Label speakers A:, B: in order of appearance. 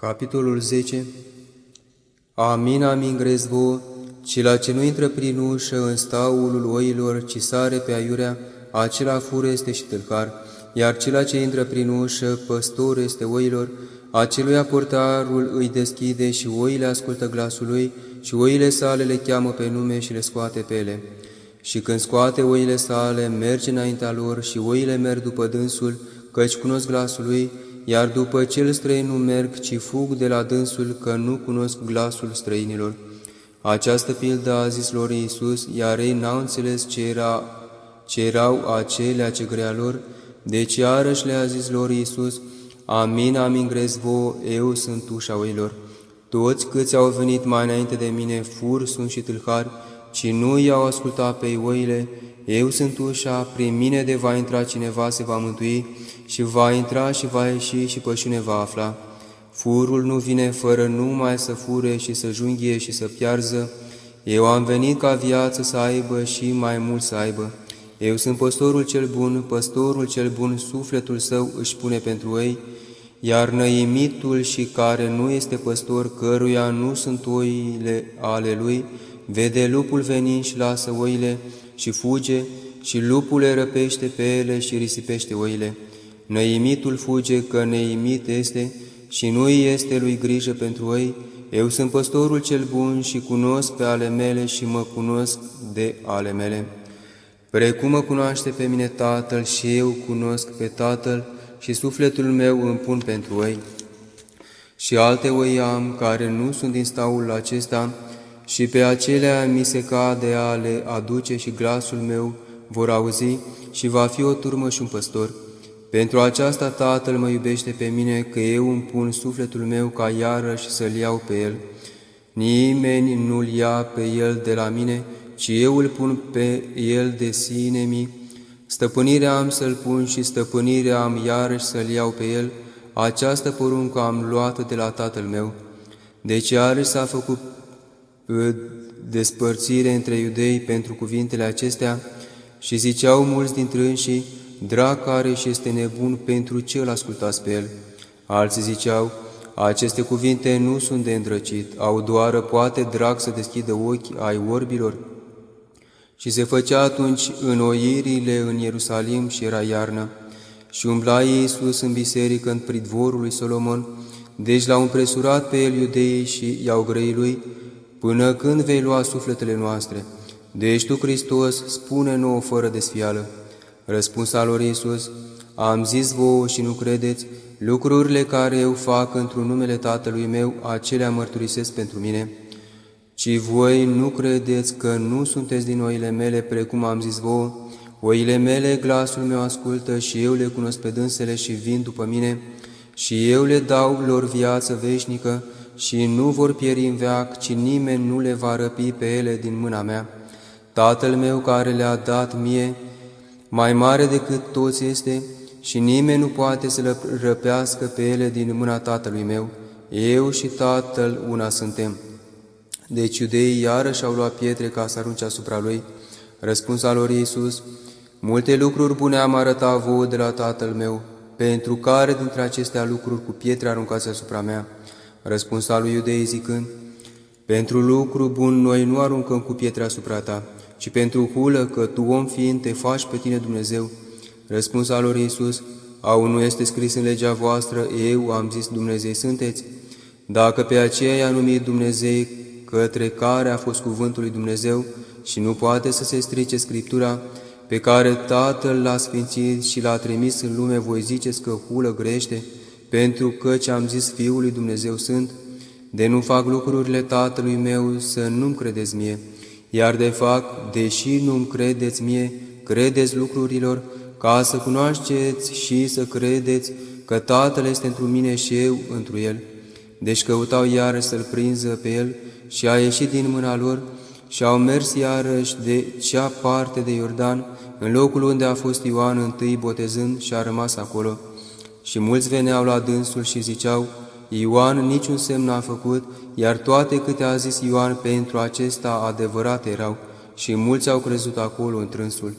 A: Capitolul 10 Amin, amin, grez vouă, ci la ce nu intră prin ușă în staulul oilor, ci sare pe aiurea, acela fură este și tâlhar, iar cela ce intră prin ușă, păstor este oilor, acelui portarul îi deschide și oile ascultă glasul lui și oile sale le cheamă pe nume și le scoate pe ele. Și când scoate oile sale, merge înaintea lor și oile merg după dânsul, căci cunosc glasul lui, iar după cel străin nu merg, ci fug de la dânsul, că nu cunosc glasul străinilor. Această pildă a zis lor Iisus, iar ei n-au înțeles ce, era, ce erau acelea ce grea lor, deci iarăși le-a zis lor Iisus, Amin, amin, grez vouă, eu sunt ușa oilor. Toți câți au venit mai înainte de mine fur sunt și tâlhari, ci nu i-au ascultat pe oile, eu sunt ușa, prin mine de va intra cineva se va mântui și va intra și va ieși și pășune va afla. Furul nu vine fără numai să fure și să junghie și să piarză. Eu am venit ca viață să aibă și mai mult să aibă. Eu sunt păstorul cel bun, păstorul cel bun, sufletul său își pune pentru ei, iar năimitul și care nu este păstor, căruia nu sunt oile ale lui, vede lupul venind și lasă oile și fuge, și lupul le răpește pe ele și risipește oile. Năimitul fuge că neimit este și nu este lui grijă pentru ei. Eu sunt păstorul cel bun și cunosc pe ale mele și mă cunosc de ale mele. Precum mă cunoaște pe mine Tatăl și eu cunosc pe Tatăl și sufletul meu îmi pun pentru ei. Și alte oi am care nu sunt din staul acesta și pe acelea mi se cade a le aduce și glasul meu vor auzi și va fi o turmă și un păstor. Pentru aceasta Tatăl mă iubește pe mine, că eu îmi pun sufletul meu ca iarăși să-l iau pe el. Nimeni nu-l ia pe el de la mine, ci eu îl pun pe el de sine mi. Stăpânirea am să-l pun și stăpânirea am iarăși să-l iau pe el. Această poruncă am luat de la tatăl meu. Deci iarăși s-a făcut ă, despărțire între iudei pentru cuvintele acestea și ziceau mulți dintre înșii, drac are și este nebun pentru ce îl ascultați pe el. Alții ziceau, aceste cuvinte nu sunt de îndrăcit, au doar poate drag să deschidă ochi ai orbilor. Și se făcea atunci oirile în Ierusalim și era iarnă. Și umbla Iisus în biserică în pridvorul lui Solomon, deci l-au împresurat pe el iudeii și i-au grăi lui, până când vei lua sufletele noastre. Deci tu, Hristos, spune nouă fără desfială. Răspunsa lor Iisus, am zis vouă și nu credeți, lucrurile care eu fac într-un numele Tatălui meu, acelea mărturisesc pentru mine. Ci voi nu credeți că nu sunteți din oile mele, precum am zis vouă, oile mele glasul meu ascultă și eu le cunosc pe dânsele și vin după mine, și eu le dau lor viață veșnică și nu vor pieri în veac, ci nimeni nu le va răpi pe ele din mâna mea. Tatăl meu care le-a dat mie, mai mare decât toți este și nimeni nu poate să le răpească pe ele din mâna Tatălui meu. Eu și Tatăl una suntem. Deci iudeii iarăși au luat pietre ca să arunce asupra lui. Răspunsa lor Iisus, Multe lucruri bune am arătat vouă de la Tatăl meu, pentru care dintre acestea lucruri cu pietre aruncați asupra mea? Răspunsa lui iudeii zicând, Pentru lucru bun noi nu aruncăm cu pietre asupra ta, ci pentru hulă că tu, om fiind, te faci pe tine Dumnezeu. Răspunsa lor Iisus, au nu este scris în legea voastră, eu am zis Dumnezei sunteți? Dacă pe aceea i-a numit Dumnezei către care a fost cuvântul lui Dumnezeu și nu poate să se strice Scriptura, pe care Tatăl l-a sfințit și l-a trimis în lume, voi ziceți că hulă grește, pentru că ce am zis Fiului Dumnezeu sunt, de nu fac lucrurile Tatălui meu să nu-mi credeți mie, iar de fapt, deși nu-mi credeți mie, credeți lucrurilor, ca să cunoașteți și să credeți că Tatăl este într mine și eu întru El. Deci căutau iarăși să-L prinză pe El și a ieșit din mâna lor și au mers iarăși de cea parte de Iordan, în locul unde a fost Ioan întâi botezând și a rămas acolo. Și mulți veneau la dânsul și ziceau, Ioan niciun semn n-a făcut, iar toate câte a zis Ioan pentru acesta adevărat erau, și mulți au crezut acolo în trânsul.